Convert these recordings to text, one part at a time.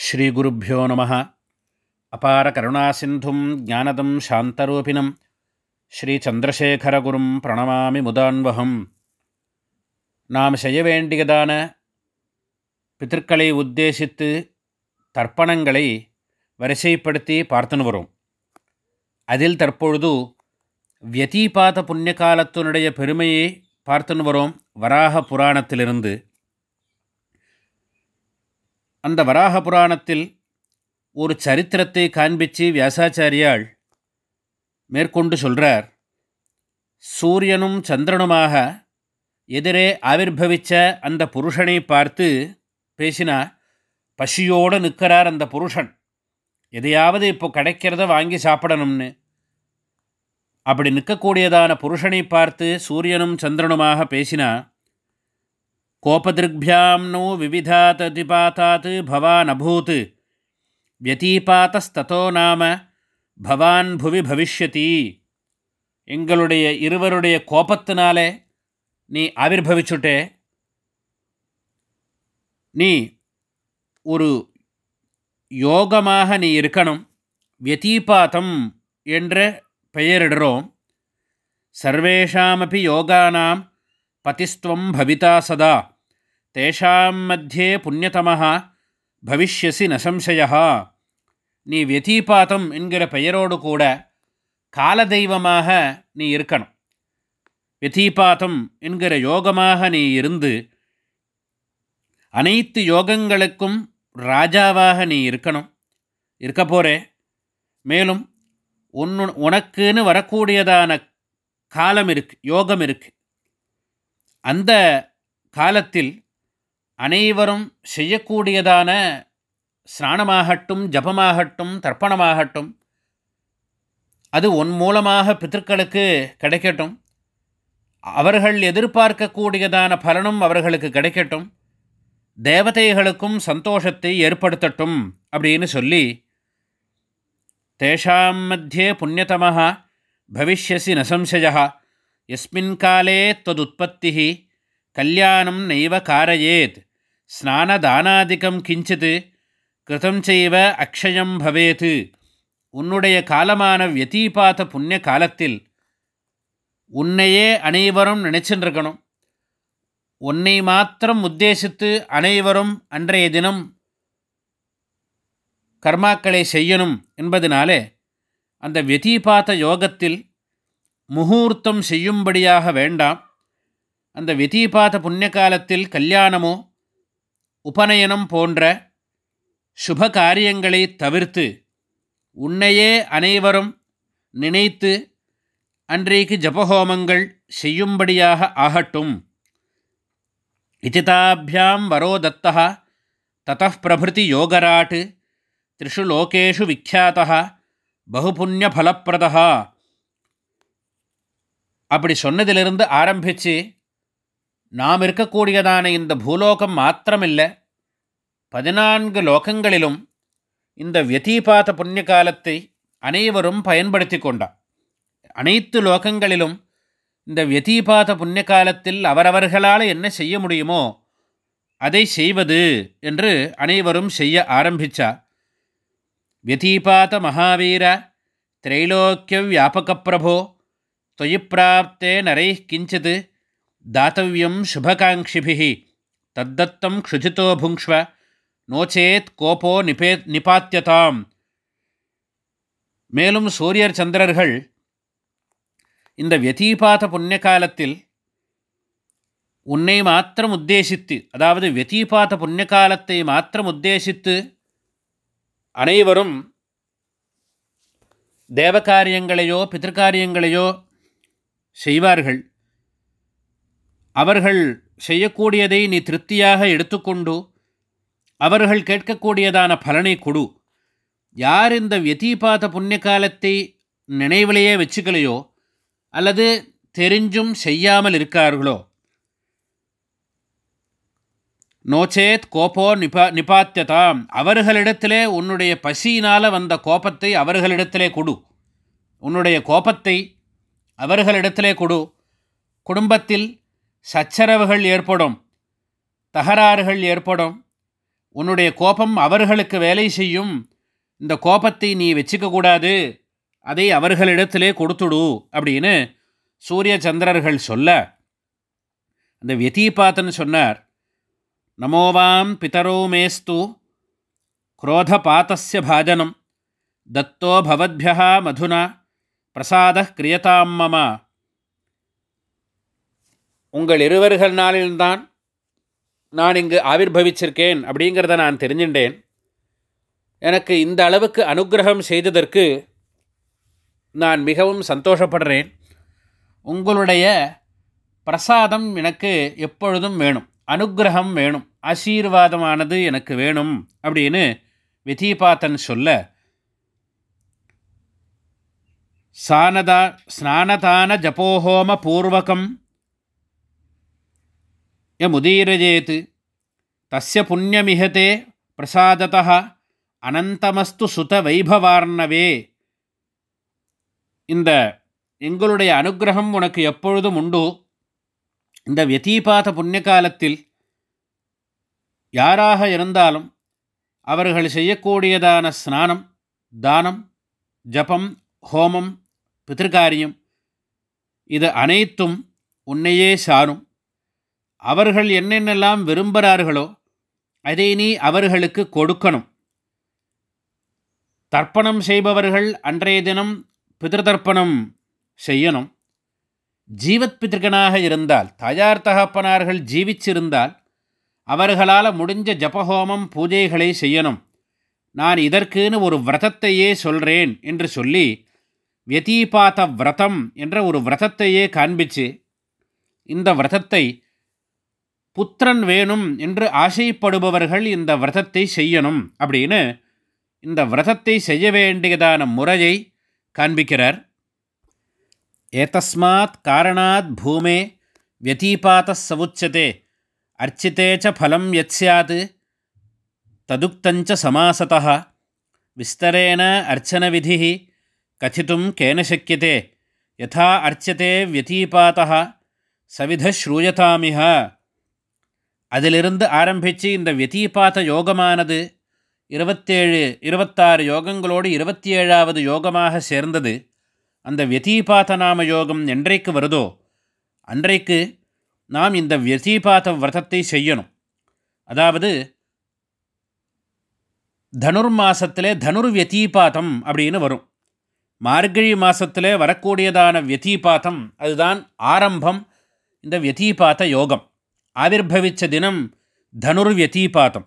ஸ்ரீகுருப்போ நம. அபார கருணாசிந்தும் ஜானதம் சாந்தரூபிணம். ஸ்ரீச்சந்திரசேகரகுரும் பிரணமாமி முதான்வகம். நாம் செய்ய வேண்டியதான பித்தர்களை உத்தேசித்து தர்ப்பணங்களை வரிசைப்படுத்தி பார்த்துன்னு வரும். அதில் தற்பொழுது வியதீபாத புண்ணிய காலத்தினுடைய பெருமையை பார்த்துன்னு வரோம். வராக புராணத்திலிருந்து. அந்த வராக புராணத்தில் ஒரு சரித்திரத்தை காண்பித்து வியாசாச்சாரியால் மேற்கொண்டு சொல்கிறார் சூரியனும் சந்திரனுமாக எதிரே ஆவிர்வவித்த அந்த புருஷனை பார்த்து பேசினா பசியோடு நிற்கிறார் அந்த புருஷன். எதையாவது இப்போ கிடைக்கிறத வாங்கி சாப்பிடணும்னு. அப்படி நிற்கக்கூடியதான புருஷனை பார்த்து சூரியனும் சந்திரனுமாக பேசினா கோபதிருக்பியாம் நோ விவிதாத்ததிபாத்தாத் பவான் அபூத் வியதீபாத்தஸ்தோ நாம பவான் புவி பவிஷ்யதி எங்களுடைய இருவருடைய கோபத்தினாலே நீ ஆவிர்வவிச்சுட்டே। நீ ஒரு யோகமாக நீ இருக்கணும் வியதீபாத்தம் என்ற பெயரிடுறோம். சர்வேஷாமப்பி யோகானாம் பதிஸ்துவம் பவிதா சதா தேஷாம் மத்தியே புண்ணியதமாக பவிஷ்யசி நசம்சயா நீ வியதீபாதம் என்கிற பெயரோடு கூட காலதெய்வமாக நீ இருக்கணும். வியதீபாதம் என்கிற யோகமாக நீ இருந்து அனைத்து யோகங்களுக்கும் ராஜாவாக நீ இருக்கணும். இருக்க போகிறே மேலும் உன்னு உனக்குன்னு வரக்கூடியதான காலம் இருக்குது யோகம் இருக்குது அந்த காலத்தில் அனைவரும் செய்யக்கூடியதான ஸ்நானமாகட்டும் ஜபமாகட்டும் தர்ப்பணமாகட்டும் அது உன் மூலமாக பித்தர்களுக்கு கிடைக்கட்டும். அவர்கள் எதிர்பார்க்கக்கூடியதான பலனும் அவர்களுக்கு கிடைக்கட்டும். தேவதைகளுக்கும் சந்தோஷத்தை ஏற்படுத்தட்டும் அப்படின்னு சொல்லி தேஷாம் மத்தியே புண்ணியதமாக பவிஷ்யசி நசம்சயா ಯಸ್ಮಿನ್ காலே ತದುತ್ಪತ್ತಿ கல்யாணம் ನೈವ ಕಾರಯೇತ್ ஸ்நானதானாதிக்கம் கிஞ்சித் கிருதம் செய்வ அக்ஷயம் பவேத்து உன்னுடைய காலமான வியதீபாத புண்ணிய காலத்தில் உன்னையே அனைவரும் நினச்சின்றிருக்கணும். உன்னை மாத்திரம் உத்தேசித்து அனைவரும் அன்றைய தினம் கர்மாக்களை செய்யணும் என்பதனாலே அந்த வியதீபாத யோகத்தில் முகூர்த்தம் செய்யும்படியாக வேண்டாம். அந்த விதீபாத புண்ணிய காலத்தில் கல்யாணமோ உபநயனம் போன்ற சுப காரியங்களை தவிர்த்து உன்னையே அனைவரும் நினைத்து அன்றைக்கு ஜபஹோமங்கள் செய்யும்படியாக ஆகட்டும். இதிதாபியாம் வரோ தத்தா தतः பிரபிருதி யோகராட் த்ரிஷு லோகேஷு விக்கியாத்தா பகுபுண்ணியஃலப்பிரதா அப்படி சொன்னதிலிருந்து ஆரம்பித்து நாம் இருக்கக்கூடியதான இந்த பூலோகம் மாத்திரமில்லை. பதினான்கு லோகங்களிலும் இந்த வியதீபாத புண்ணிய காலத்தை அனைவரும் பயன்படுத்தி கொண்டார். அனைத்து லோகங்களிலும் இந்த வியதீபாத புண்ணிய காலத்தில் அவரவர்களால் என்ன செய்ய முடியுமோ அதை செய்வது என்று அனைவரும் செய்ய ஆரம்பித்தார் வியதீபாத மகாவீர திரைலோக்கிய வியாபக பிரபோ தொயி பிராப்தே நரை கிஞ்சித் தாத்தவியம் சுபகாங்ஷிபி தத்தத்தம் க்ஷுஜிதோ புங்க்ஷ்வ நோச்சேத் கோபோ நிபே நிபாத்தியதாம் மேலும் சூரியர் சந்திரர்கள் இந்த வியதீபாத புண்ணிய காலத்தில் உன்னை மாத்திரம் உத்தேசித்து அதாவது வியதீபாத புண்ணிய காலத்தை மாத்திரம் உத்தேசித்து அனைவரும் தேவகாரியங்களையோ பிதிருக்காரியங்களையோ செய்வார்கள். அவர்கள் செய்யக்கூடியதை நீ திருப்தியாக எடுத்துக்கொண்டு அவர்கள் கேட்கக்கூடியதான பலனை கொடு. யார் இந்த வியதீபாத புண்ணிய காலத்தை நினைவிலேயே வச்சுக்கலையோ அல்லது தெரிஞ்சும் செய்யாமல் இருக்கார்களோ? நோச்சேத் கோபோ நிபா நிபாத்தியதாம். அவர்களிடத்திலே உன்னுடைய பசியினால் வந்த கோபத்தை அவர்களிடத்திலே கொடு. உன்னுடைய கோபத்தை அவர்களிடத்திலே கொடு. குடும்பத்தில் சச்சரவுகள் ஏற்படும். தகராறுகள் ஏற்படும். உன்னுடைய கோபம் அவர்களுக்கு வேலை செய்யும். இந்த கோபத்தை நீ வச்சுக்கக்கூடாது. அதை அவர்களிடத்திலே கொடுத்துடு அப்படின்னு சூரிய சந்திரர்கள் சொல்ல. அந்த வியதீபாத்தன் சொன்னார் நமோவாம் பிதரோ மேஸ்து குரோதபாத்தஸ்ய பாஜனம். தத்தோ பவத்பியா மதுனா. பிரசாத கிரியதாம் மம. உங்கள் இருவர்கள் நாளில்தான் நான் இங்கு ஆவிர்வவிச்சிருக்கேன் அப்படிங்கிறத நான் தெரிஞ்சின்றேன் எனக்கு இந்த அளவுக்கு அனுகிரகம் செய்ததற்கு நான் மிகவும் சந்தோஷப்படுறேன். உங்களுடைய பிரசாதம் எனக்கு எப்பொழுதும் வேணும். அனுகிரகம் வேணும். ஆசீர்வாதமானது எனக்கு வேணும் அப்படின்னு விதிபாத்தன் சொல்ல சானதா ஸ்நானதான ஜபோஹோம பூர்வகம். யமுதீரஜேத் தஸ்ய புண்ணியமிஹதே பிரசாதத்தः அனந்தமஸ்து சுத வைபவார்ணவே. இந்த எங்களுடைய அனுகிரகம் உனக்கு எப்பொழுதும் உண்டு. இந்த வெத்தீபாத புண்ணிய காலத்தில் யாராக இருந்தாலும் அவர்கள் செய்யக்கூடியதான ஸ்நானம் தானம் ஜபம் ஹோமம் பித்திருக்காரியம் இது அனைத்தும் உன்னையே சாரும். அவர்கள் என்னென்னலாம் விரும்புகிறார்களோ அதை நீ அவர்களுக்கு கொடுக்கணும். தர்ப்பணம் செய்பவர்கள் அன்றைய தினம் பிதிருதர்ப்பணம் செய்யணும். ஜீவத் பித்திருக்கனாக இருந்தால் தாயார் தகப்பனார்கள் ஜீவிச்சிருந்தால் அவர்களால் முடிஞ்ச ஜபஹோமம் பூஜைகளை செய்யணும். நான் இதற்குன்னு ஒரு விரதத்தையே சொல்கிறேன் என்று சொல்லி வியதீபாத விரதம் என்ற ஒரு விரதத்தையே காண்பிச்சு இந்த விரதத்தை புத்திரன் வேணும் என்று ஆசைப்படுபவர்கள் இந்த விரதத்தை செய்யணும் அப்படின்னு இந்த விரதத்தை செய்ய வேண்டியதான முறையை காண்பிக்கிறார். ஏதஸ்மாத் காரணாத் பூமே வியதீபாத சவுச்சதே அர்ச்சித்தே ச ஃபலம் யத் ததுக்தஞ்ச சமாசதா விஸ்தரேன அர்ச்சனவிதி கதித்தும் கேன சக்கியதே யதா அர்ச்சதே வியதீபாத சவித ஸ்ரூயதாமிக அதிலிருந்து ஆரம்பித்து இந்த வியதீபாத யோகமானது இருபத்தேழு இருபத்தாறு யோகங்களோடு இருபத்தி ஏழாவது யோகமாக சேர்ந்தது அந்த வியதீபாத நாம யோகம் என்றைக்கு வருதோ அன்றைக்கு நாம் இந்த வியதீபாத விரதத்தை செய்யணும் அதாவது தனுர் மாசத்திலே தனுர் வியதீபாதம் அப்படின்னு வரும் மார்கழி மாதத்தில் வரக்கூடியதான வியதீபாத்தம் அதுதான் ஆரம்பம் இந்த வியதீபாத்த யோகம். ஆவிர்பவித்த தினம் தனுர் வியதீபாதம்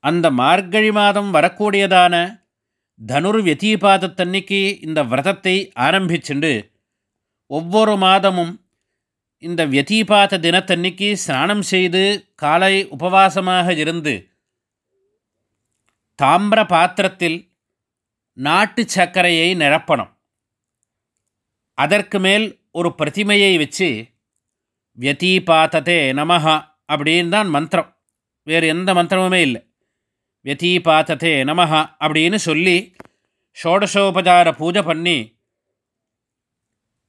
அந்த மார்கழி மாதம் வரக்கூடியதான தனுர் வியதீபாதத்தன்னைக்கு இந்த விரதத்தை ஆரம்பிச்சுண்டு ஒவ்வொரு மாதமும் இந்த வியதீபாத தினத்தன்னைக்கு ஸ்நானம் செய்து காலை உபவாசமாக இருந்து தாமிர பாத்திரத்தில் நாட்டு சர்க்கரையை நிரப்பணும். அதற்கு மேல் ஒரு பிரதிமையை வச்சு வியதீபாத்ததே நமஹா அப்படின்னு தான் மந்திரம். வேறு எந்த மந்திரமுமே இல்லை. வியதீபாத்ததே நமஹா அப்படின்னு சொல்லி ஷோடசோபசார பூஜை பண்ணி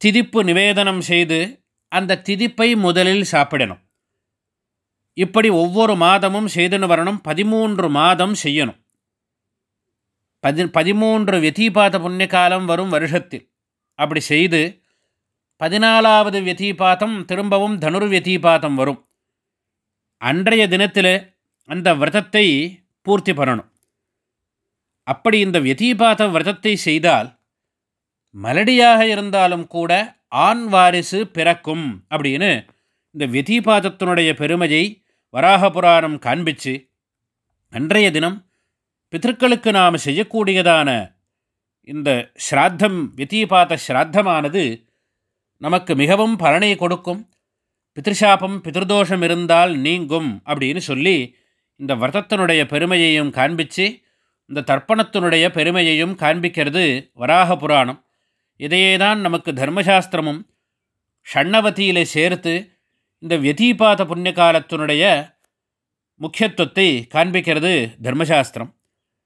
திதிப்பு நிவேதனம் செய்து அந்த திதிப்பை முதலில் சாப்பிடணும். இப்படி ஒவ்வொரு மாதமும் செய்துன்னு வரணும் பதிமூன்று மாதம் செய்யணும். பதி பதிமூன்று வெத்திபாத புண்ணிய காலம் வரும் வருஷத்தில். அப்படி செய்து பதினாலாவது வியதீபாதம் திரும்பவும் தனுர் வரும். அன்றைய தினத்தில் அந்த விரதத்தை பூர்த்தி பண்ணணும். அப்படி இந்த வியதீபாத விரதத்தை செய்தால் மலடியாக இருந்தாலும் கூட ஆண் வாரிசு பிறக்கும் அப்படின்னு இந்த வியதீபாதத்தினுடைய பெருமையை வராக புராணம் காண்பிச்சு அன்றைய தினம் பித்தர்களுக்கு நாம் செய்யக்கூடியதான இந்த ஸ்ராத்தம் வியதீபாத ஸ்ராத்தமானது நமக்கு மிகவும் பலனை கொடுக்கும். பித்ருஷாபம் பிதிருதோஷம் இருந்தால் நீங்கும் அப்படின்னு சொல்லி இந்த விரதத்தினுடைய பெருமையையும் காண்பித்து இந்த தர்ப்பணத்தினுடைய பெருமையையும் காண்பிக்கிறது வராக புராணம். இதையே தான் நமக்கு தர்மசாஸ்திரமும் ஷண்ணவதியிலே சேர்த்து இந்த வியதீபாத புண்ணிய காலத்தினுடைய முக்கியத்துவத்தை காண்பிக்கிறது தர்மசாஸ்திரம்.